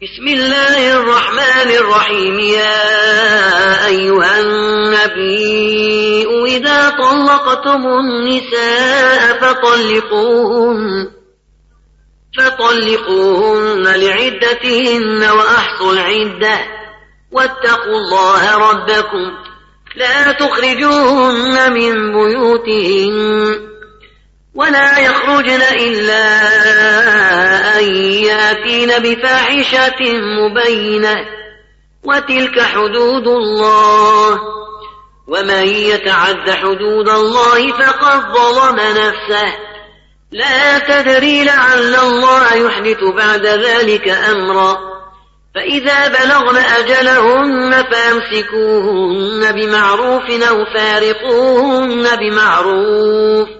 بسم الله الرحمن الرحيم. يا أيها النبي إذا طلقتم النساء فطلقوهن فطلقوهن لعدتهن وأحصوا العدة واتقوا الله ربكم. لا تخرجوهن من بيوتهن. ولا يخرجن إلا أن يأتين بفاحشة مبينة. وتلك حدود الله. ومن يتعد حدود الله فقد ظلم نفسه. لا تدري لعل الله يحدث بعد ذلك أمرا. فإذا بلغن أجلهن فامسكوهن بمعروف أو فارقوهن بمعروف.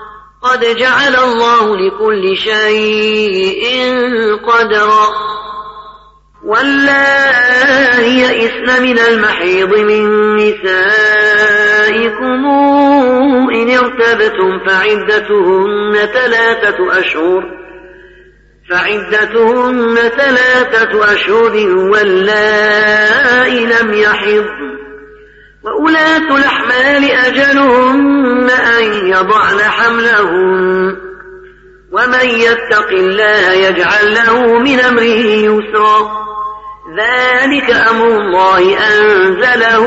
قد جعل الله لكل شيء قدرا. واللائي يئسن من المحيض من نسائكم إن ارتبتم فعدتهن ثلاثة أشهر. فعدتهن ثلاثة أشهر واللائي لم يحضن. وأولاة الأحمال أجلهن يضعن حملهن ومن يتق الله يجعل له من أمره يسرا. ذلك أمر الله أنزله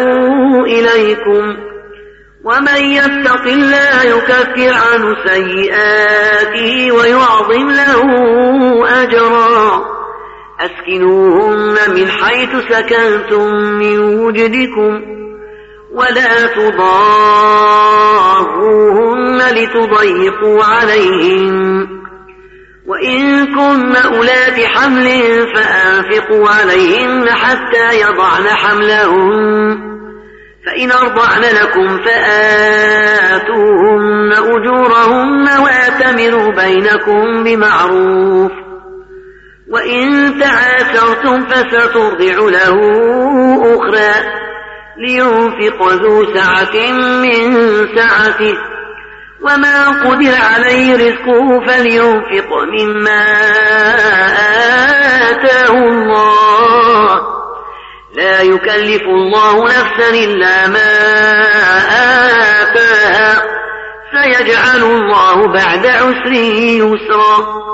إليكم. ومن يتق الله يكفر عنه سيئاته ويعظم له أجرا. أسكنوهن من حيث سكنتم من وجدكم. ولا تضاروهن لتضيقوا عليهم. وإن كن أولات حمل فأنفقوا عليهن حتى يضعن حملهن فإن أرضعن لكم فآتوهن أجورهن وآتمروا بينكم بمعروف. وإن تعاثرتم فسترضع له أخرى. لينفق ذو سعة من سعته. وما قدر عليه رزقه فلينفق مما آتاه الله. لا يكلف الله نفسا إلا ما آتاها. سيجعل الله بعد عسر يسرا.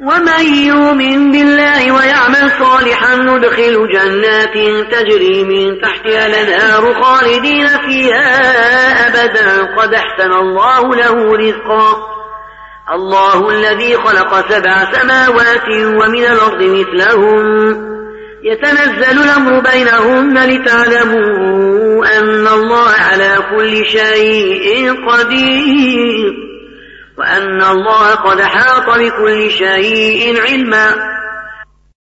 ومن يؤمن بالله ويعمل صالحا ندخل جنات تجري من تحتها الأنهار خالدين فيها أبدا. قد أحسن الله له رزقا. الله الذي خلق سبع سماوات ومن الأرض مثلهم. يتنزل الأمر بينهن لتعلموا أن الله على كل شيء قدير. وأن الله قد حاط بكل شيء علما.